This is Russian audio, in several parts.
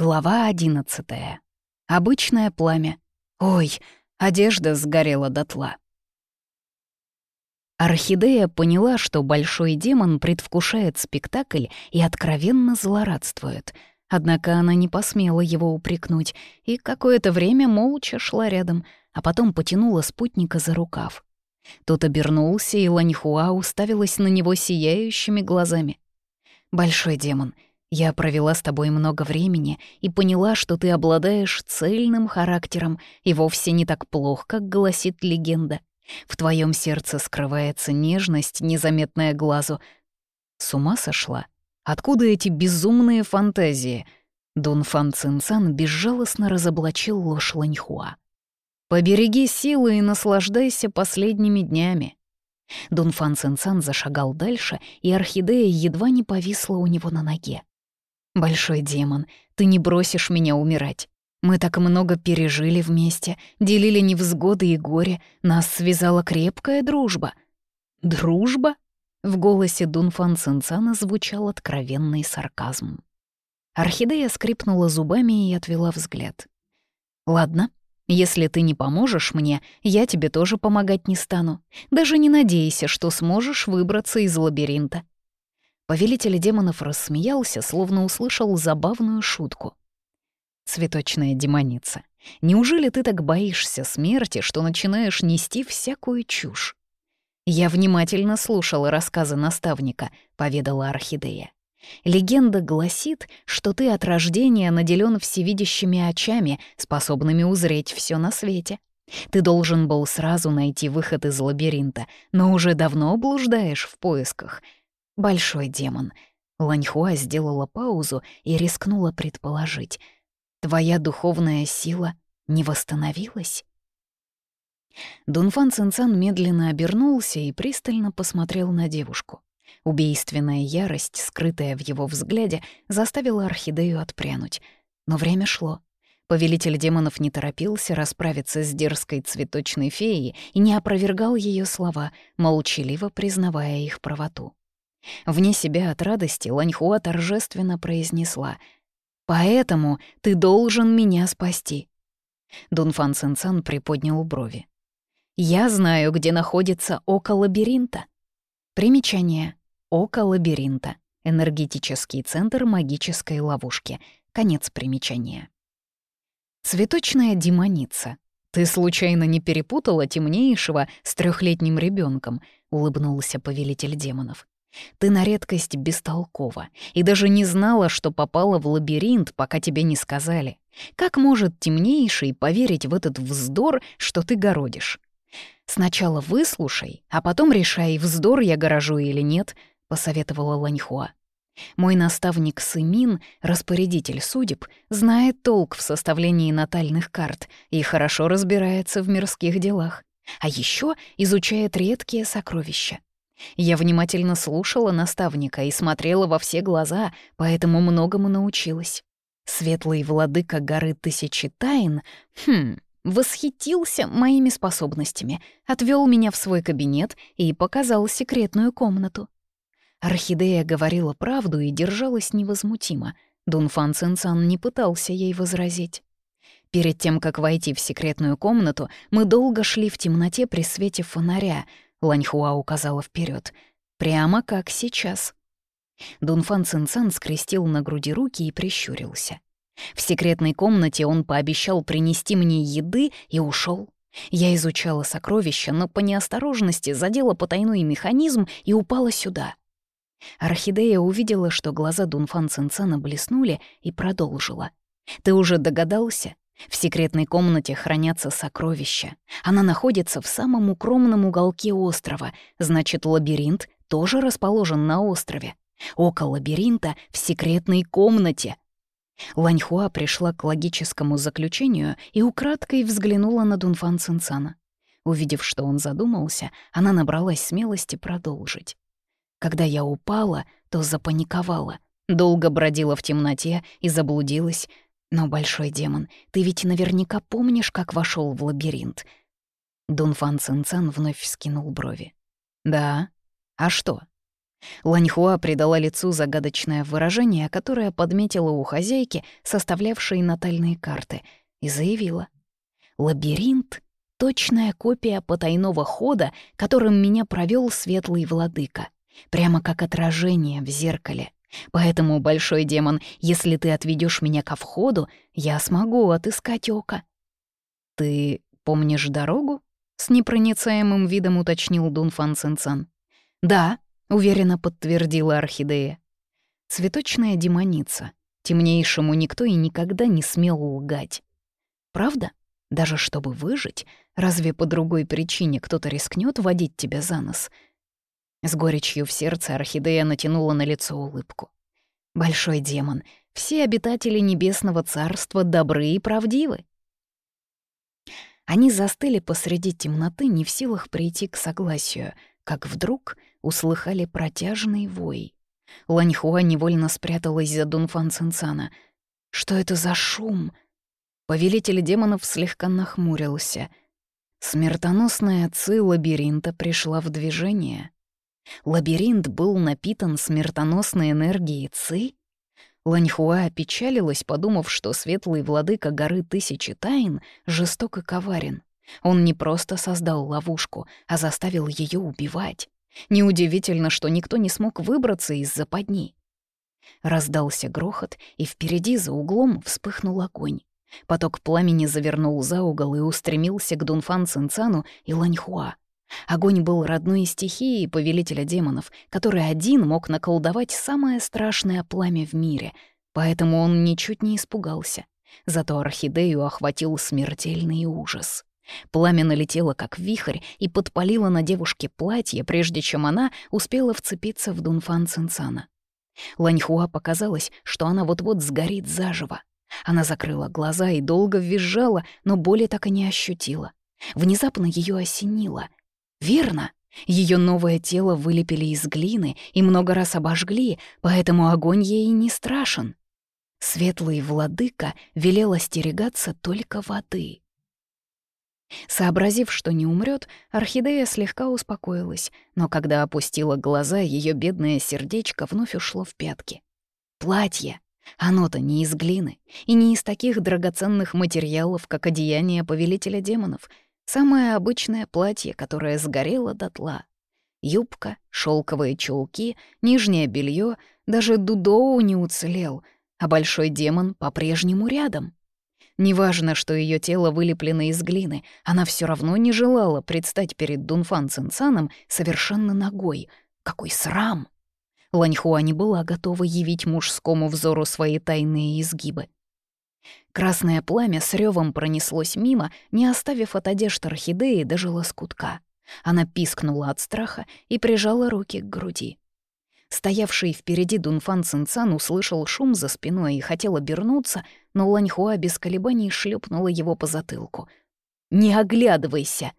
Глава одиннадцатая. Обычное пламя. Ой, одежда сгорела дотла. Орхидея поняла, что большой демон предвкушает спектакль и откровенно злорадствует. Однако она не посмела его упрекнуть и какое-то время молча шла рядом, а потом потянула спутника за рукав. Тот обернулся, и Ланьхуа уставилась на него сияющими глазами. «Большой демон, я провела с тобой много времени и поняла, что ты обладаешь цельным характером и вовсе не так плох, как гласит легенда. В твоем сердце скрывается нежность, незаметная глазу. С ума сошла? Откуда эти безумные фантазии? Дун Фан Цинцан безжалостно разоблачил ложь Ланьхуа. «Побереги силы и наслаждайся последними днями». Дун Фан Цинцан зашагал дальше, и орхидея едва не повисла у него на ноге. «Большой демон, ты не бросишь меня умирать. Мы так много пережили вместе, делили невзгоды и горе, нас связала крепкая дружба». «Дружба?» В голосе Дунфан Цинцана звучал откровенный сарказм. Орхидея скрипнула зубами и отвела взгляд. «Ладно, если ты не поможешь мне, я тебе тоже помогать не стану. Даже не надейся, что сможешь выбраться из лабиринта». Повелитель демонов рассмеялся, словно услышал забавную шутку. цветочная демоница, неужели ты так боишься смерти, что начинаешь нести всякую чушь?» «Я внимательно слушала рассказы наставника», — поведала Орхидея. «Легенда гласит, что ты от рождения наделен всевидящими очами, способными узреть все на свете. Ты должен был сразу найти выход из лабиринта, но уже давно блуждаешь в поисках. Большой демон». Ланьхуа сделала паузу и рискнула предположить — Твоя духовная сила не восстановилась?» Дунфан Цинцан медленно обернулся и пристально посмотрел на девушку. Убийственная ярость, скрытая в его взгляде, заставила орхидею отпрянуть. Но время шло. Повелитель демонов не торопился расправиться с дерзкой цветочной феей и не опровергал ее слова, молчаливо признавая их правоту. Вне себя от радости Ланьхуа торжественно произнесла — Поэтому ты должен меня спасти». Дунфан Сенсан приподнял брови. «Я знаю, где находится око лабиринта». Примечание. Око лабиринта. Энергетический центр магической ловушки. Конец примечания. Цветочная демоница. Ты случайно не перепутала темнейшего с трехлетним ребенком? улыбнулся повелитель демонов. Ты на редкость бестолкова и даже не знала, что попала в лабиринт, пока тебе не сказали. Как может темнейший поверить в этот вздор, что ты городишь? Сначала выслушай, а потом решай, вздор я горожу или нет, — посоветовала Ланьхуа. Мой наставник Сымин, распорядитель судеб, знает толк в составлении натальных карт и хорошо разбирается в мирских делах. А еще изучает редкие сокровища. Я внимательно слушала наставника и смотрела во все глаза, поэтому многому научилась. Светлый владыка горы Тысячи Тайн, хм, восхитился моими способностями, отвел меня в свой кабинет и показал секретную комнату. Орхидея говорила правду и держалась невозмутимо. Дунфан Цинцан не пытался ей возразить. Перед тем, как войти в секретную комнату, мы долго шли в темноте при свете фонаря — Ланьхуа указала вперед, прямо как сейчас. Дунфан Цинцан скрестил на груди руки и прищурился. В секретной комнате он пообещал принести мне еды и ушел. Я изучала сокровища, но по неосторожности задела потайной механизм и упала сюда. Орхидея увидела, что глаза Дунфан Цинцана блеснули и продолжила. «Ты уже догадался? В секретной комнате хранятся сокровища. Она находится в самом укромном уголке острова, значит, лабиринт тоже расположен на острове. Око лабиринта в секретной комнате. Ланьхуа пришла к логическому заключению и украдкой взглянула на Дунфан Цинцана. Увидев, что он задумался, она набралась смелости продолжить. Когда я упала, то запаниковала, долго бродила в темноте и заблудилась, но, большой демон, ты ведь наверняка помнишь, как вошел в лабиринт. Дунфан Цинцан вновь вскинул брови. Да? А что? Ланьхуа придала лицу загадочное выражение, которое подметила у хозяйки, составлявшей натальные карты, и заявила. «Лабиринт — точная копия потайного хода, которым меня провел светлый владыка, прямо как отражение в зеркале. Поэтому, большой демон, если ты отведешь меня ко входу, я смогу отыскать око». «Ты помнишь дорогу?» — с непроницаемым видом уточнил Дунфан Цинцан. «Да», — уверенно подтвердила орхидея. «Цветочная демоница. Темнейшему никто и никогда не смел лгать. Правда? Даже чтобы выжить, разве по другой причине кто-то рискнет водить тебя за нос?» С горечью в сердце орхидея натянула на лицо улыбку. «Большой демон, все обитатели Небесного Царства добры и правдивы». Они застыли посреди темноты, не в силах прийти к согласию, как вдруг услыхали протяжный вой. Ланьхуа невольно спряталась за Дунфан Цинцана. «Что это за шум?» Повелитель демонов слегка нахмурился. Смертоносная ци лабиринта пришла в движение. Лабиринт был напитан смертоносной энергией ци? Ланьхуа опечалилась, подумав, что светлый владыка горы Тысячи Тайн жесток и коварен. Он не просто создал ловушку, а заставил ее убивать. Неудивительно, что никто не смог выбраться из западни. Раздался грохот, и впереди за углом вспыхнул огонь. Поток пламени завернул за угол и устремился к Дунфан Цинцану и Ланьхуа. Огонь был родной стихией повелителя демонов, который один мог наколдовать самое страшное пламя в мире, поэтому он ничуть не испугался. Зато орхидею охватил смертельный ужас. Пламя налетело, как вихрь, и подпалило на девушке платье, прежде чем она успела вцепиться в Дунфан Цинцана. Ланьхуа показалось, что она вот-вот сгорит заживо. Она закрыла глаза и долго визжала, но боли так и не ощутила. Внезапно ее осенило. Верно, ее новое тело вылепили из глины и много раз обожгли, поэтому огонь ей не страшен. Светлый владыка велел остерегаться только воды. Сообразив, что не умрет, орхидея слегка успокоилась, но когда опустила глаза, ее бедное сердечко вновь ушло в пятки. Платье. Оно-то не из глины и не из таких драгоценных материалов, как одеяние повелителя демонов. Самое обычное платье, которое сгорело дотла. Юбка, шелковые чулки, нижнее белье, даже Дудоу не уцелел, а большой демон по-прежнему рядом. Неважно, что ее тело вылеплено из глины, она все равно не желала предстать перед Дунфан Цинцаном совершенно ногой. Какой срам! Ланьхуа не была готова явить мужскому взору свои тайные изгибы. Красное пламя с ревом пронеслось мимо, не оставив от одежд орхидеи даже лоскутка. Она пискнула от страха и прижала руки к груди. Стоявший впереди Дунфан Цинцан услышал шум за спиной и хотел обернуться, но Ланьхуа без колебаний шлепнула его по затылку. «Не оглядывайся!»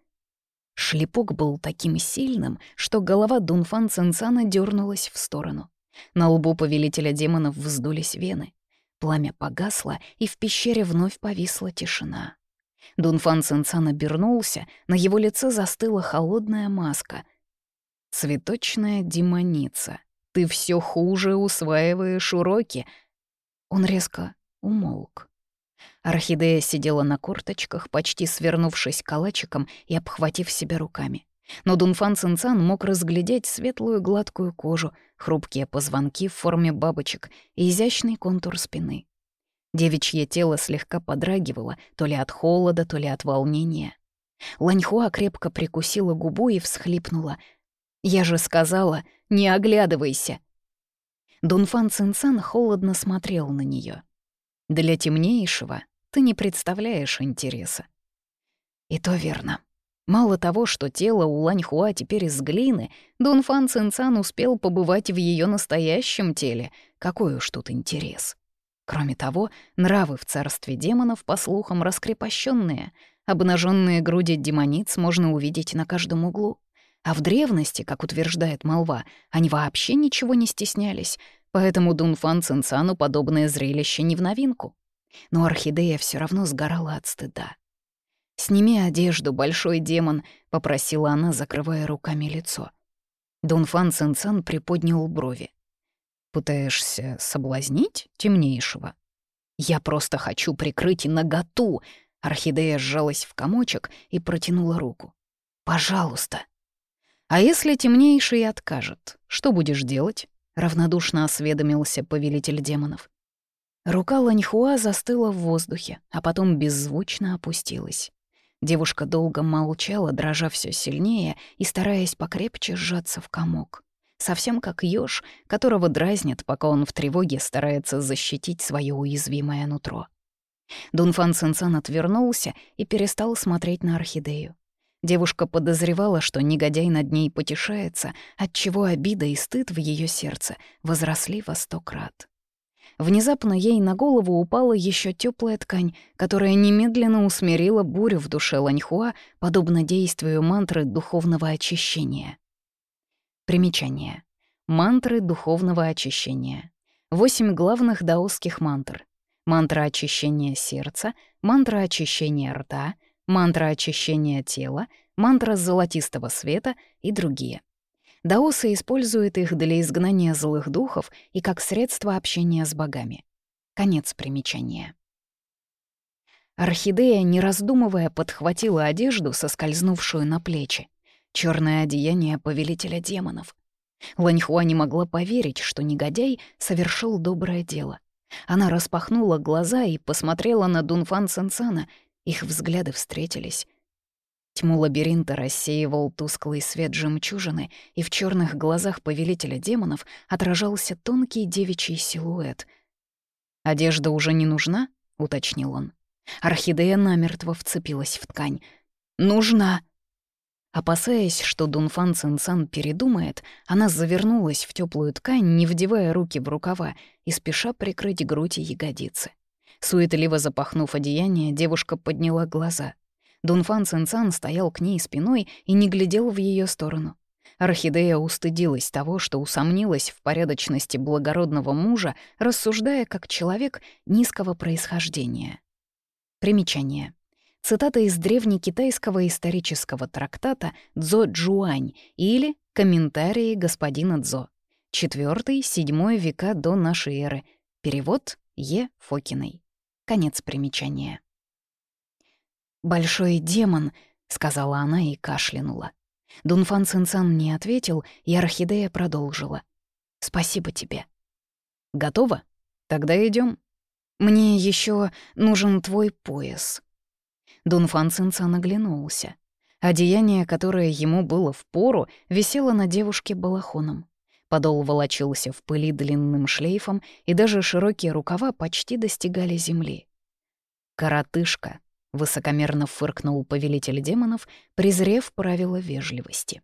Шлепок был таким сильным, что голова Дунфан Цинцана дернулась в сторону. На лбу повелителя демонов вздулись вены. Пламя погасло, и в пещере вновь повисла тишина. Дунфан Цинцан обернулся, на его лице застыла холодная маска. «Цветочная демоница», ты все хуже усваиваешь уроки». Он резко умолк. Орхидея сидела на корточках, почти свернувшись калачиком и обхватив себя руками. Но Дунфан Цинцан мог разглядеть светлую гладкую кожу, хрупкие позвонки в форме бабочек и изящный контур спины. Девичье тело слегка подрагивало, то ли от холода, то ли от волнения. Ланьхуа крепко прикусила губу и всхлипнула. «Я же сказала, не оглядывайся!» Дунфан Цинцан холодно смотрел на нее. «Для темнейшего ты не представляешь интереса». И то верно. Мало того, что тело у Ланьхуа теперь из глины, Дунфан Цинцан успел побывать в ее настоящем теле. Какой уж тут интерес. Кроме того, нравы в царстве демонов, по слухам, раскрепощенные. Обнаженные груди демониц можно увидеть на каждом углу. А в древности, как утверждает молва, они вообще ничего не стеснялись, поэтому Дунфан Цинцану подобное зрелище не в новинку. Но орхидея все равно сгорала от стыда. «Сними одежду, большой демон», — попросила она, закрывая руками лицо. Дунфан Цинцан приподнял брови. «Пытаешься соблазнить темнейшего?» «Я просто хочу прикрыть наготу!» Орхидея сжалась в комочек и протянула руку. «Пожалуйста!» «А если темнейший откажет, что будешь делать?» — равнодушно осведомился повелитель демонов. Рука Ланьхуа застыла в воздухе, а потом беззвучно опустилась. Девушка долго молчала, дрожа все сильнее и стараясь покрепче сжаться в комок. Совсем как ёж, которого дразнят, пока он в тревоге старается защитить свое уязвимое нутро. Дунфан Цинцан отвернулся и перестал смотреть на орхидею. Девушка подозревала, что негодяй над ней потешается, отчего обида и стыд в ее сердце возросли во сто крат. Внезапно ей на голову упала еще теплая ткань, которая немедленно усмирила бурю в душе Ланьхуа, подобно действию мантры духовного очищения. Примечание. Мантры духовного очищения. Восемь главных даосских мантр. Мантра очищения сердца, мантра очищения рта, мантра очищения тела, мантра золотистого света и другие. Даосы используют их для изгнания злых духов и как средство общения с богами. Конец примечания. Орхидея, не раздумывая, подхватила одежду, соскользнувшую на плечи. Черное одеяние повелителя демонов. Ланьхуа не могла поверить, что негодяй совершил доброе дело. Она распахнула глаза и посмотрела на Дунфан Сенсана. Их взгляды встретились. Тьму лабиринта рассеивал тусклый свет жемчужины, и в черных глазах повелителя демонов отражался тонкий девичий силуэт. «Одежда уже не нужна?» — уточнил он. Орхидея намертво вцепилась в ткань. «Нужна!» Опасаясь, что Дунфан Цинцан передумает, она завернулась в теплую ткань, не вдевая руки в рукава и спеша прикрыть грудь и ягодицы. Суетливо запахнув одеяние, девушка подняла глаза. Дунфан Цинцан стоял к ней спиной и не глядел в ее сторону. Орхидея устыдилась того, что усомнилась в порядочности благородного мужа, рассуждая как человек низкого происхождения. Примечание. Цитата из древнекитайского исторического трактата «Дзо Джуань» или «Комментарии господина Дзо». IV-VII века до нашей эры. Перевод Е. Фокиной. Конец примечания. «Большой демон», — сказала она и кашлянула. Дунфан Цинцан не ответил, и орхидея продолжила. «Спасибо тебе». «Готово? Тогда идем. Мне еще нужен твой пояс». Дунфан Цинцан оглянулся. Одеяние, которое ему было в пору, висело на девушке балахоном. Подол волочился в пыли длинным шлейфом, и даже широкие рукава почти достигали земли. «Коротышка», — высокомерно фыркнул повелитель демонов, презрев правила вежливости.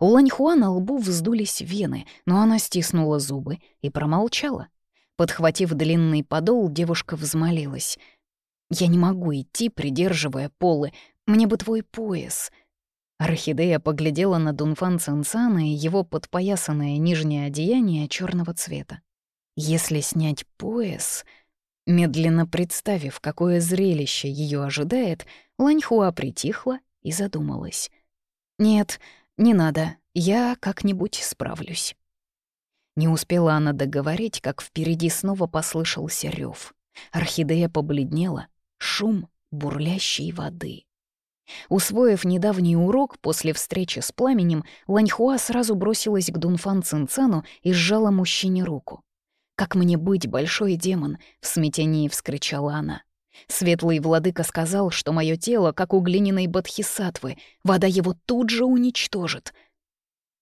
У Ланьхуа на лбу вздулись вены, но она стиснула зубы и промолчала. Подхватив длинный подол, девушка взмолилась. «Я не могу идти, придерживая полы. Мне бы твой пояс». Орхидея поглядела на Дунфан Цинцана и его подпоясанное нижнее одеяние черного цвета. «Если снять пояс...» Медленно представив, какое зрелище ее ожидает, Ланьхуа притихла и задумалась. «Нет, не надо, я как-нибудь справлюсь». Не успела она договорить, как впереди снова послышался рев. Орхидея побледнела, шум бурлящей воды. Усвоив недавний урок после встречи с пламенем, Ланьхуа сразу бросилась к Дунфан Цинцану и сжала мужчине руку. «Как мне быть, большой демон?» — в смятении вскричала она. Светлый владыка сказал, что мое тело, как у глиняной бодхисаттвы, вода его тут же уничтожит.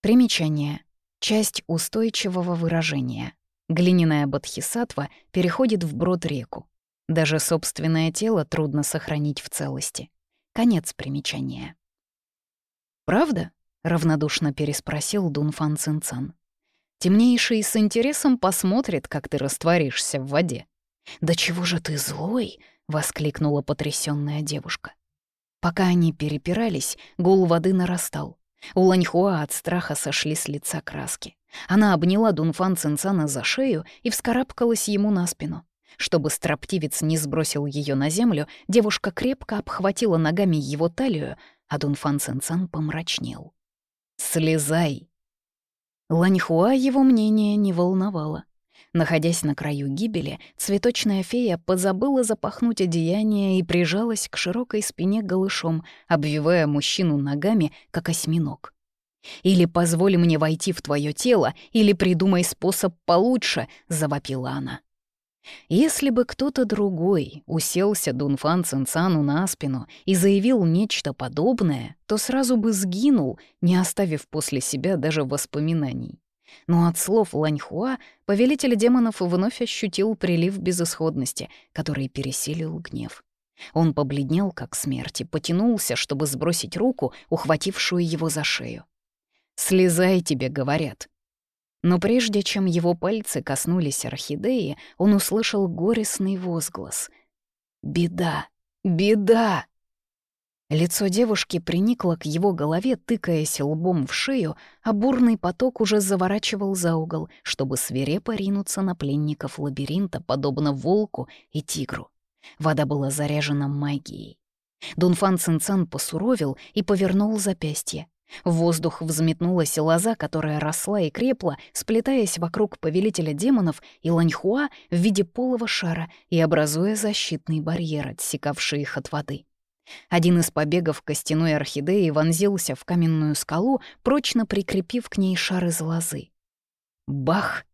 Примечание. Часть устойчивого выражения. Глиняная бодхисаттва переходит в брод реку. Даже собственное тело трудно сохранить в целости. Конец примечания. «Правда?» — равнодушно переспросил Дунфан Цинцан. Темнейший с интересом посмотрит, как ты растворишься в воде. «Да чего же ты злой?» — воскликнула потрясённая девушка. Пока они перепирались, гул воды нарастал. У Ланьхуа от страха сошли с лица краски. Она обняла Дунфан Цинцана за шею и вскарабкалась ему на спину. Чтобы строптивец не сбросил ее на землю, девушка крепко обхватила ногами его талию, а Дунфан Цинцан помрачнел. «Слезай!» Ланьхуа его мнение не волновало. Находясь на краю гибели, цветочная фея позабыла запахнуть одеяние и прижалась к широкой спине голышом, обвивая мужчину ногами, как осьминог. «Или позволь мне войти в твое тело, или придумай способ получше», — завопила она. Если бы кто-то другой уселся Дунфан Цинцану на спину и заявил нечто подобное, то сразу бы сгинул, не оставив после себя даже воспоминаний. Но от слов Ланьхуа повелитель демонов вновь ощутил прилив безысходности, который пересилил гнев. Он побледнел, как смерть, и потянулся, чтобы сбросить руку, ухватившую его за шею. «Слезай тебе», — говорят. Но прежде чем его пальцы коснулись орхидеи, он услышал горестный возглас. «Беда! Беда!» Лицо девушки приникло к его голове, тыкаясь лбом в шею, а бурный поток уже заворачивал за угол, чтобы свирепо ринуться на пленников лабиринта, подобно волку и тигру. Вода была заряжена магией. Дунфан Цинцан посуровил и повернул запястье. В воздух взметнулась лоза, которая росла и крепла, сплетаясь вокруг повелителя демонов и ланьхуа в виде полого шара и образуя защитный барьер, отсекавший их от воды. Один из побегов костяной орхидеи вонзился в каменную скалу, прочно прикрепив к ней шар из лозы. Бах!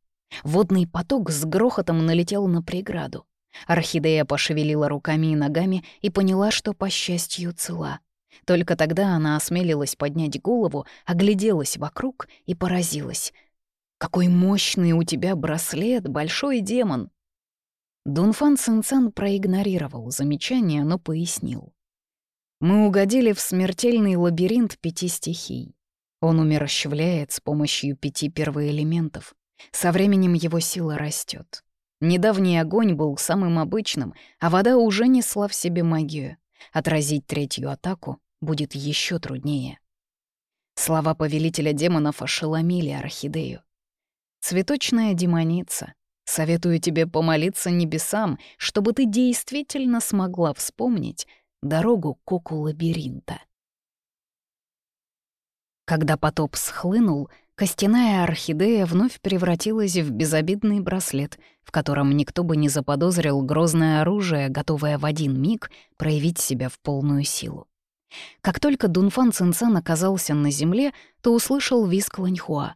Водный поток с грохотом налетел на преграду. Орхидея пошевелила руками и ногами и поняла, что, по счастью, цела. Только тогда она осмелилась поднять голову, огляделась вокруг и поразилась. «Какой мощный у тебя браслет, большой демон!» Дунфан Цинцан проигнорировал замечание, но пояснил. Мы угодили в смертельный лабиринт пяти стихий. Он умерщвляет с помощью пяти первоэлементов. Со временем его сила растет. Недавний огонь был самым обычным, а вода уже несла в себе магию. Отразить третью атаку будет еще труднее. Слова повелителя демонов ошеломили Орхидею. «Цветочная демоница, советую тебе помолиться небесам, чтобы ты действительно смогла вспомнить, дорогу к оку лабиринта. Когда потоп схлынул, костяная орхидея вновь превратилась в безобидный браслет, в котором никто бы не заподозрил грозное оружие, готовое в один миг проявить себя в полную силу. Как только Дунфан Цинцан оказался на земле, то услышал виск Ланьхуа.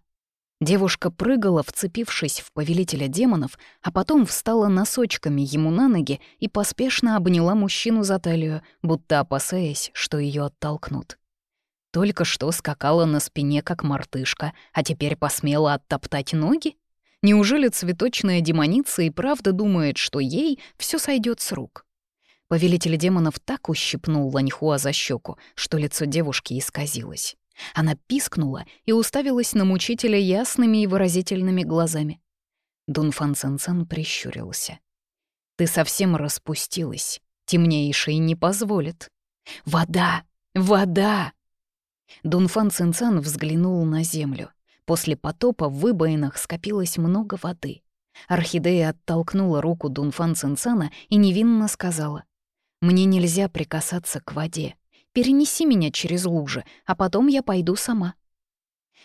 Девушка прыгала, вцепившись в повелителя демонов, а потом встала носочками ему на ноги и поспешно обняла мужчину за талию, будто опасаясь, что ее оттолкнут. Только что скакала на спине, как мартышка, а теперь посмела оттоптать ноги? Неужели цветочная демоница и правда думает, что ей все сойдет с рук? Повелитель демонов так ущипнул Ланьхуа за щеку, что лицо девушки исказилось. Она пискнула и уставилась на мучителя ясными и выразительными глазами. Дунфан Цэнцэн прищурился. «Ты совсем распустилась. Темнейший не позволит. Вода! Вода!» Дунфан Цинцан взглянул на землю. После потопа в выбоинах скопилось много воды. Орхидея оттолкнула руку Дунфан Цинцана и невинно сказала, «Мне нельзя прикасаться к воде. Перенеси меня через лужи, а потом я пойду сама».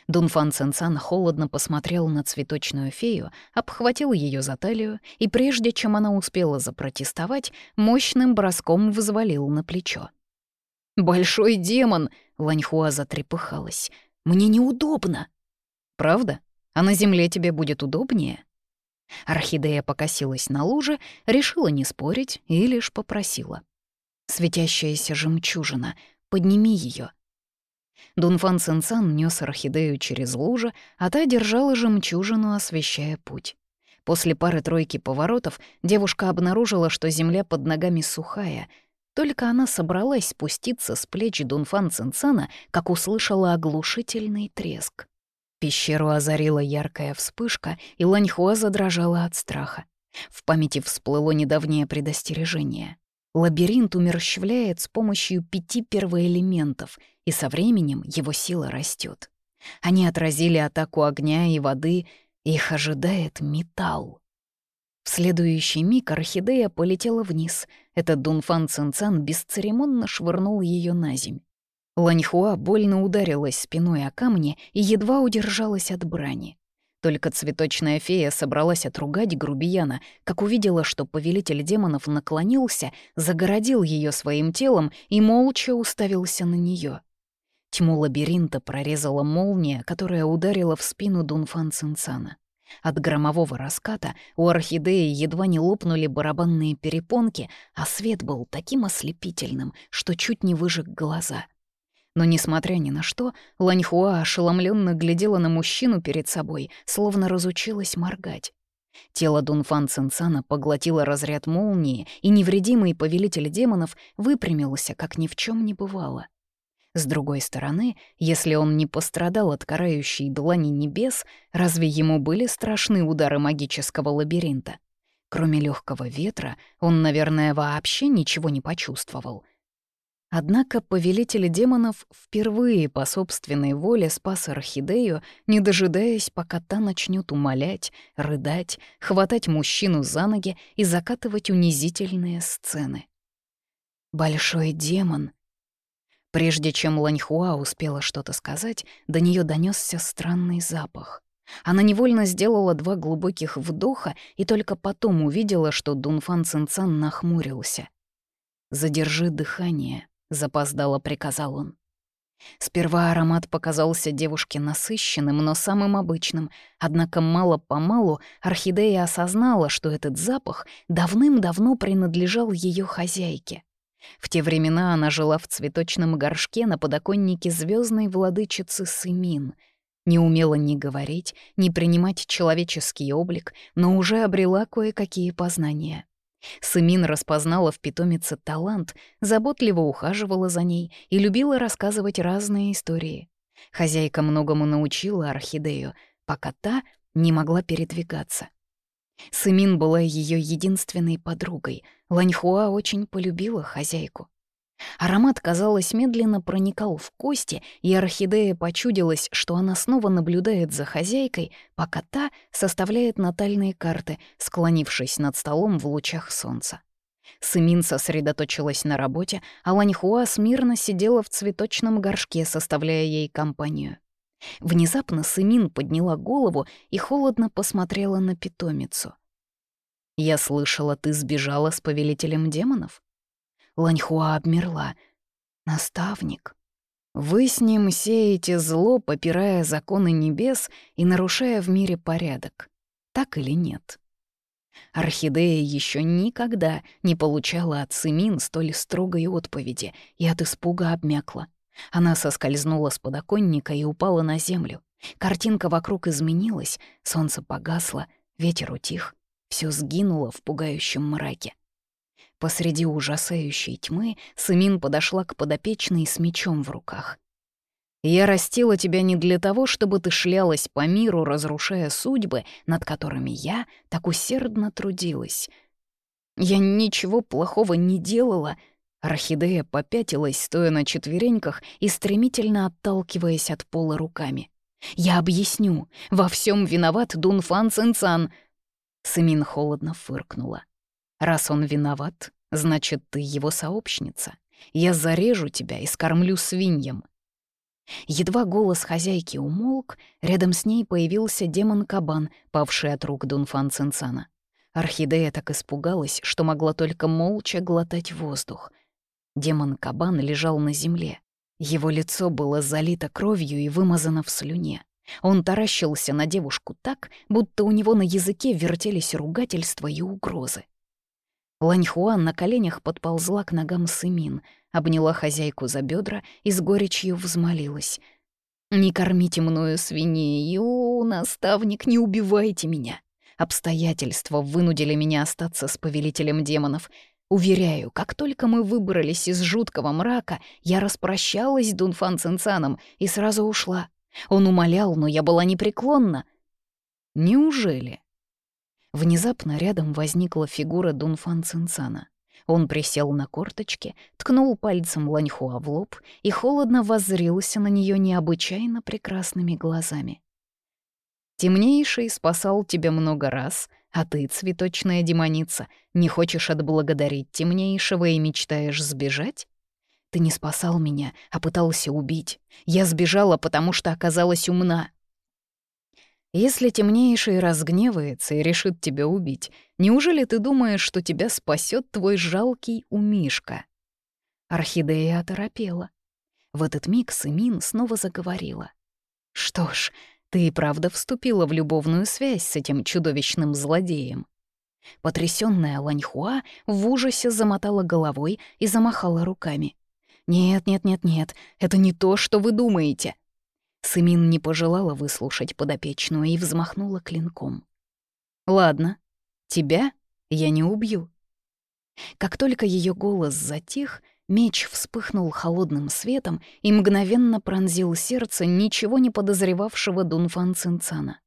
Дунфан Ценцан холодно посмотрел на цветочную фею, обхватил ее за талию и, прежде чем она успела запротестовать, мощным броском взвалил на плечо. «Большой демон!» — Ланьхуа затрепыхалась. «Мне неудобно». «Правда? А на земле тебе будет удобнее?» Орхидея покосилась на луже, решила не спорить и лишь попросила. Светящаяся жемчужина, подними ее. Дунфан Сенсан нес орхидею через лужи, а та держала жемчужину, освещая путь. После пары-тройки поворотов девушка обнаружила, что земля под ногами сухая. Только она собралась спуститься с плеч Дунфан Цинцана, как услышала оглушительный треск. Пещеру озарила яркая вспышка, и Ланьхуа задрожала от страха. В памяти всплыло недавнее предостережение. Лабиринт умерщвляет с помощью пяти первоэлементов, и со временем его сила растет. Они отразили атаку огня и воды, их ожидает металл. В следующий миг орхидея полетела вниз. Этот Дунфан Цинцан бесцеремонно швырнул ее на земь. Ланьхуа больно ударилась спиной о камни и едва удержалась от брани. Только цветочная фея собралась отругать грубияна, как увидела, что повелитель демонов наклонился, загородил ее своим телом и молча уставился на нее. Тьму лабиринта прорезала молния, которая ударила в спину Дунфан Цинцана. От громового раската у орхидеи едва не лопнули барабанные перепонки, а свет был таким ослепительным, что чуть не выжег глаза. Но, несмотря ни на что, Ланьхуа ошеломленно глядела на мужчину перед собой, словно разучилась моргать. Тело Дунфан Цинцана поглотило разряд молнии, и невредимый повелитель демонов выпрямился, как ни в чем не бывало. С другой стороны, если он не пострадал от карающей длани небес, разве ему были страшны удары магического лабиринта? Кроме легкого ветра, он, наверное, вообще ничего не почувствовал. Однако повелитель демонов впервые по собственной воле спас орхидею, не дожидаясь, пока та начнет умолять, рыдать, хватать мужчину за ноги и закатывать унизительные сцены. Большой демон Прежде чем Ланьхуа успела что-то сказать, до нее донесся странный запах. Она невольно сделала два глубоких вдоха и только потом увидела, что Дунфан Цинцан нахмурился. «Задержи дыхание», — запоздало приказал он. Сперва аромат показался девушке насыщенным, но самым обычным, однако мало-помалу орхидея осознала, что этот запах давным-давно принадлежал ее хозяйке. В те времена она жила в цветочном горшке на подоконнике звездной владычицы Сымин. Не умела ни говорить, ни принимать человеческий облик, но уже обрела кое-какие познания. Сымин распознала в питомице талант, заботливо ухаживала за ней и любила рассказывать разные истории. Хозяйка многому научила орхидею, пока та не могла передвигаться. Сымин была ее единственной подругой. Ланьхуа очень полюбила хозяйку. Аромат, казалось, медленно проникал в кости, и орхидея почудилась, что она снова наблюдает за хозяйкой, пока та составляет натальные карты, склонившись над столом в лучах солнца. Сымин сосредоточилась на работе, а Ланьхуа смирно сидела в цветочном горшке, составляя ей компанию. Внезапно Сымин подняла голову и холодно посмотрела на питомицу. «Я слышала, ты сбежала с повелителем демонов?» Ланьхуа обмерла. «Наставник. Вы с ним сеете зло, попирая законы небес и нарушая в мире порядок. Так или нет?» Орхидея еще никогда не получала от Сымин столь строгой отповеди и от испуга обмякла. Она соскользнула с подоконника и упала на землю. Картинка вокруг изменилась, солнце погасло, ветер утих, все сгинуло в пугающем мраке. Посреди ужасающей тьмы Сымин подошла к подопечной с мечом в руках. «Я растила тебя не для того, чтобы ты шлялась по миру, разрушая судьбы, над которыми я так усердно трудилась. Я ничего плохого не делала», Орхидея попятилась, стоя на четвереньках и стремительно отталкиваясь от пола руками. «Я объясню. Во всем виноват Дунфан Цинцан!» Сымин холодно фыркнула. «Раз он виноват, значит, ты его сообщница. Я зарежу тебя и скормлю свиньям». Едва голос хозяйки умолк, рядом с ней появился демон-кабан, павший от рук Дунфан Цинцана. Орхидея так испугалась, что могла только молча глотать воздух — Демон-кабан лежал на земле. Его лицо было залито кровью и вымазано в слюне. Он таращился на девушку так, будто у него на языке вертелись ругательства и угрозы. Ланьхуан на коленях подползла к ногам Сымин, обняла хозяйку за бедра и с горечью взмолилась. «Не кормите мною свиней, о, наставник, не убивайте меня! Обстоятельства вынудили меня остаться с повелителем демонов. Уверяю, как только мы выбрались из жуткого мрака, я распрощалась с Дунфан Цинцаном и сразу ушла. Он умолял, но я была непреклонна. Неужели? Внезапно рядом возникла фигура Дунфан Цинцана. Он присел на корточки, ткнул пальцем Ланьхуа в лоб и холодно воззрился на нее необычайно прекрасными глазами. «Темнейший спасал тебя много раз, а ты, цветочная демоница, не хочешь отблагодарить темнейшего и мечтаешь сбежать? Ты не спасал меня, а пытался убить. Я сбежала, потому что оказалась умна. Если темнейший разгневается и решит тебя убить, неужели ты думаешь, что тебя спасет твой жалкий умишка? Орхидея оторопела. В этот миг Сымин снова заговорила. «Что ж, ты и правда вступила в любовную связь с этим чудовищным злодеем». Потрясённая Ланьхуа в ужасе замотала головой и замахала руками. «Нет, нет, нет, нет, это не то, что вы думаете. Сымин не пожелала выслушать подопечную и взмахнула клинком. «Ладно, тебя я не убью». Как только ее голос затих, меч вспыхнул холодным светом и мгновенно пронзил сердце ничего не подозревавшего Дунфан Цинцана.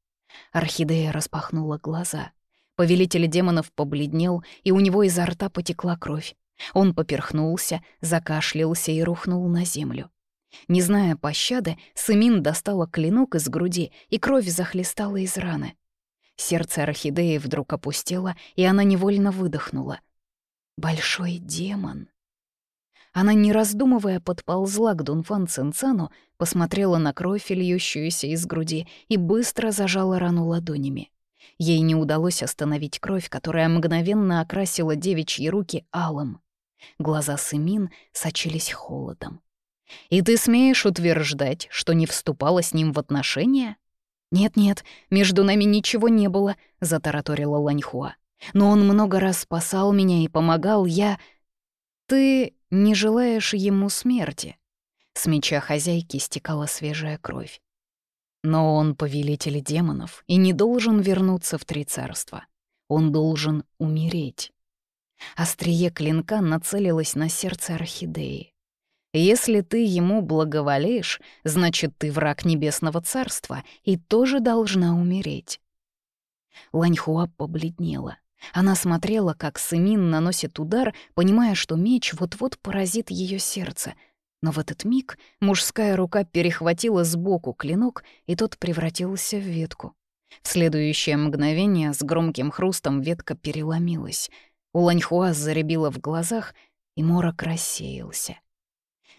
Орхидея распахнула глаза. Повелитель демонов побледнел, и у него изо рта потекла кровь. Он поперхнулся, закашлялся и рухнул на землю. Не зная пощады, Сымин достала клинок из груди, и кровь захлестала из раны. Сердце орхидеи вдруг опустело, и она невольно выдохнула. «Большой демон!» Она, не раздумывая, подползла к Дунфан Цинцану, посмотрела на кровь, льющуюся из груди, и быстро зажала рану ладонями. Ей не удалось остановить кровь, которая мгновенно окрасила девичьи руки алым. Глаза Сымин сочились холодом. И ты смеешь утверждать, что не вступала с ним в отношения? Нет-нет, между нами ничего не было, затараторила Ланьхуа. Но он много раз спасал меня и помогал, я... Ты не желаешь ему смерти. С меча хозяйки стекала свежая кровь. Но он повелитель демонов и не должен вернуться в Три Царства. Он должен умереть. Острие клинка нацелилось на сердце орхидеи. Если ты ему благоволишь, значит, ты враг Небесного Царства и тоже должна умереть». Ланьхуа побледнела. Она смотрела, как Сымин наносит удар, понимая, что меч вот-вот поразит ее сердце. Но в этот миг мужская рука перехватила сбоку клинок, и тот превратился в ветку. В следующее мгновение с громким хрустом ветка переломилась. У Ланьхуа заребило в глазах, и морок рассеялся.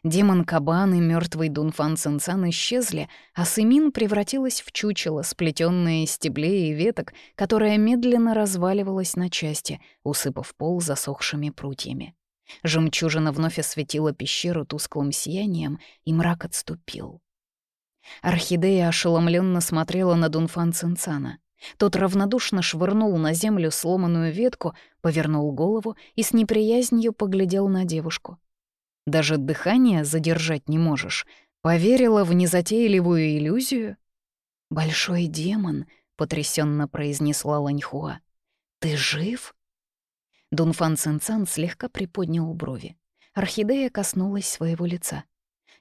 Демон-кабан и мертвый Дунфан Цинцан исчезли, а Сымин превратилась в чучело, сплетенное из стеблей и веток, которое медленно разваливалось на части, усыпав пол засохшими прутьями. Жемчужина вновь осветила пещеру тусклым сиянием, и мрак отступил. Орхидея ошеломленно смотрела на Дунфан Цинцана. Тот равнодушно швырнул на землю сломанную ветку, повернул голову и с неприязнью поглядел на девушку. Даже дыхание задержать не можешь. Поверила в незатейливую иллюзию? «Большой демон», — потрясенно произнесла Ланьхуа. «Ты жив?» Дунфан Цинцан слегка приподнял брови. Орхидея коснулась своего лица.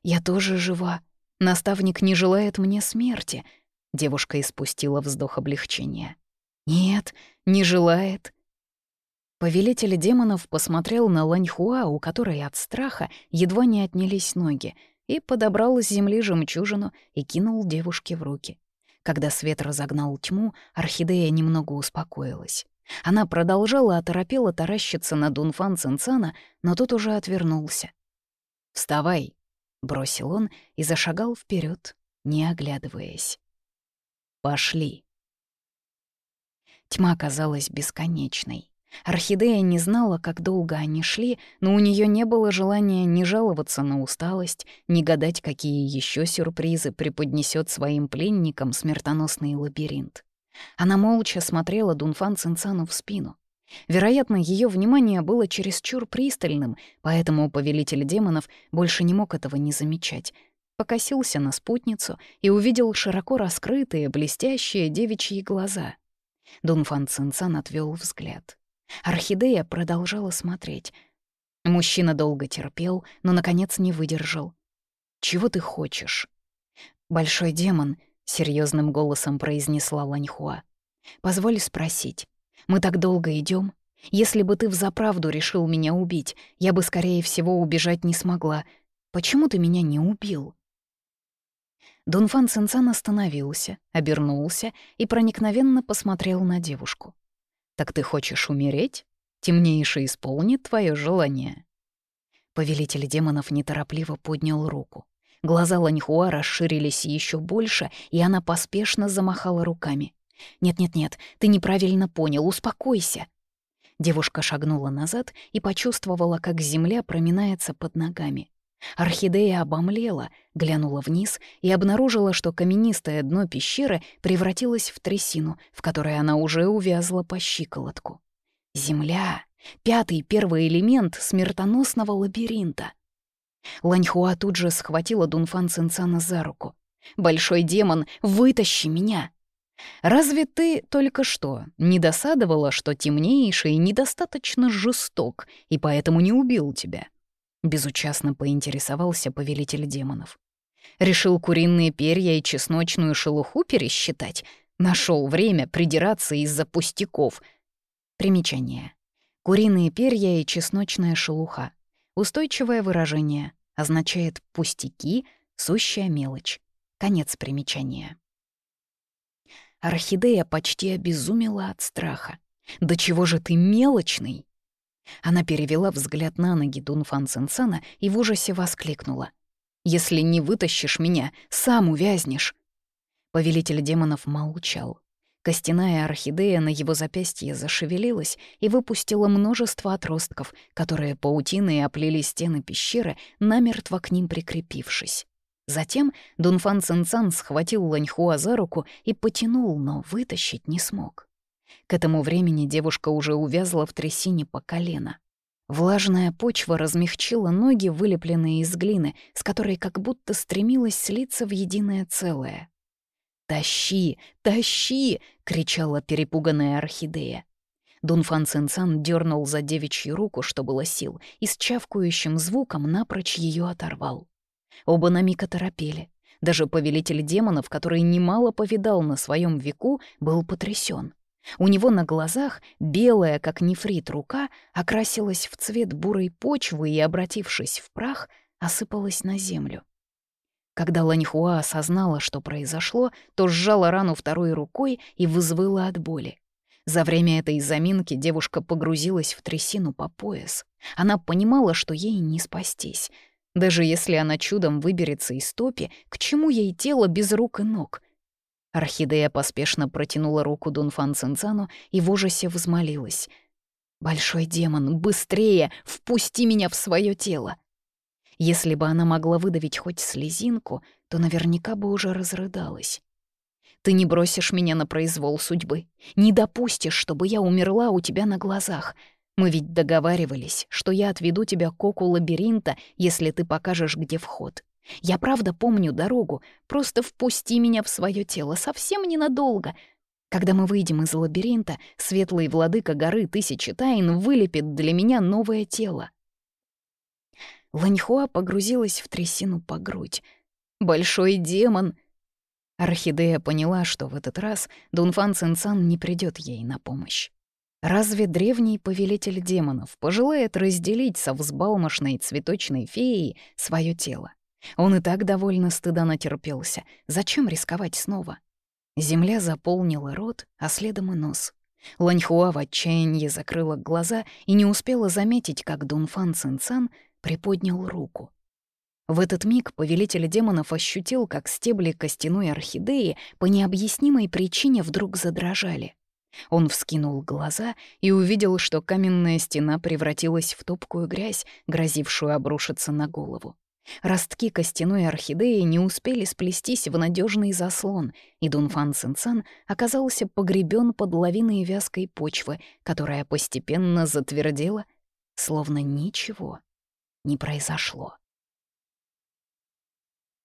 «Я тоже жива. Наставник не желает мне смерти», — девушка испустила вздох облегчения. «Нет, не желает. Повелитель демонов посмотрел на Ланьхуа, у которой от страха едва не отнялись ноги, и подобрал с земли жемчужину и кинул девушке в руки. Когда свет разогнал тьму, орхидея немного успокоилась. Она продолжала оторопело таращиться на Дунфан Цинцана, но тот уже отвернулся. «Вставай!» — бросил он и зашагал вперед, не оглядываясь. «Пошли!» Тьма казалась бесконечной. Орхидея не знала, как долго они шли, но у нее не было желания ни жаловаться на усталость, ни гадать, какие еще сюрпризы преподнесет своим пленникам смертоносный лабиринт. Она молча смотрела Дунфан Цинцану в спину. Вероятно, ее внимание было чересчур пристальным, поэтому повелитель демонов больше не мог этого не замечать. Покосился на спутницу и увидел широко раскрытые, блестящие девичьи глаза. Дунфан Цинцан отвел взгляд. Орхидея продолжала смотреть. Мужчина долго терпел, но, наконец, не выдержал. «Чего ты хочешь?» «Большой демон», — серьезным голосом произнесла Ланьхуа. «Позволь спросить. Мы так долго идем. Если бы ты взаправду решил меня убить, я бы, скорее всего, убежать не смогла. Почему ты меня не убил?» Дунфан Цинцан остановился, обернулся и проникновенно посмотрел на девушку. «Так ты хочешь умереть? Темнейший исполнит твое желание». Повелитель демонов неторопливо поднял руку. Глаза Ланьхуа расширились еще больше, и она поспешно замахала руками. «Нет-нет-нет, ты неправильно понял, успокойся». Девушка шагнула назад и почувствовала, как земля проминается под ногами. Орхидея обомлела, глянула вниз и обнаружила, что каменистое дно пещеры превратилось в трясину, в которой она уже увязла по щиколотку. Земля — пятый первый элемент смертоносного лабиринта. Ланьхуа тут же схватила Дунфан Цинцана за руку. «Большой демон, вытащи меня!» «Разве ты только что не досадовала, что темнейший недостаточно жесток и поэтому не убил тебя?» Безучастно поинтересовался повелитель демонов. Решил куриные перья и чесночную шелуху пересчитать? Нашел время придираться из-за пустяков. Примечание. Куриные перья и чесночная шелуха. Устойчивое выражение. Означает «пустяки», «сущая мелочь». Конец примечания. Орхидея почти обезумела от страха. «Да чего же ты мелочный?» Она перевела взгляд на ноги Дунфан Цинцана и в ужасе воскликнула. «Если не вытащишь меня, сам увязнешь!» Повелитель демонов молчал. Костяная орхидея на его запястье зашевелилась и выпустила множество отростков, которые паутиной оплели стены пещеры, намертво к ним прикрепившись. Затем Дунфан Цинцан схватил Ланьхуа за руку и потянул, но вытащить не смог. К этому времени девушка уже увязла в трясине по колено. Влажная почва размягчила ноги, вылепленные из глины, с которой как будто стремилась слиться в единое целое. «Тащи! Тащи!» — кричала перепуганная орхидея. Дунфан Цинцан дернул за девичью руку, что было сил, и с чавкающим звуком напрочь ее оторвал. Оба на миг оторопели. Даже повелитель демонов, который немало повидал на своем веку, был потрясен. У него на глазах белая, как нефрит, рука окрасилась в цвет бурой почвы и, обратившись в прах, осыпалась на землю. Когда Ланьхуа осознала, что произошло, то сжала рану второй рукой и вызвала от боли. За время этой заминки девушка погрузилась в трясину по пояс. Она понимала, что ей не спастись. Даже если она чудом выберется из топи, к чему ей тело без рук и ног — Орхидея поспешно протянула руку Дунфан Цинцану и в ужасе взмолилась. «Большой демон, быстрее! Впусти меня в свое тело!» Если бы она могла выдавить хоть слезинку, то наверняка бы уже разрыдалась. «Ты не бросишь меня на произвол судьбы, не допустишь, чтобы я умерла у тебя на глазах. Мы ведь договаривались, что я отведу тебя к оку лабиринта, если ты покажешь, где вход. Я правда помню дорогу, просто впусти меня в свое тело, совсем ненадолго. Когда мы выйдем из лабиринта, светлый владыка горы Тысячи Тайн вылепит для меня новое тело. Ланьхуа погрузилась в трясину по грудь. «Большой демон!» Орхидея поняла, что в этот раз Дунфан Цинцан не придет ей на помощь. Разве древний повелитель демонов пожелает разделить со взбалмошной цветочной феей свое тело? Он и так довольно стыда натерпелся. Зачем рисковать снова? Земля заполнила рот, а следом и нос. Ланьхуа в отчаянии закрыла глаза и не успела заметить, как Дунфан Цинцан приподнял руку. В этот миг повелитель демонов ощутил, как стебли костяной орхидеи по необъяснимой причине вдруг задрожали. Он вскинул глаза и увидел, что каменная стена превратилась в топкую грязь, грозившую обрушиться на голову. Ростки костяной орхидеи не успели сплестись в надежный заслон, и Дунфан Цинцан оказался погребен под лавиной вязкой почвы, которая постепенно затвердела, словно ничего не произошло.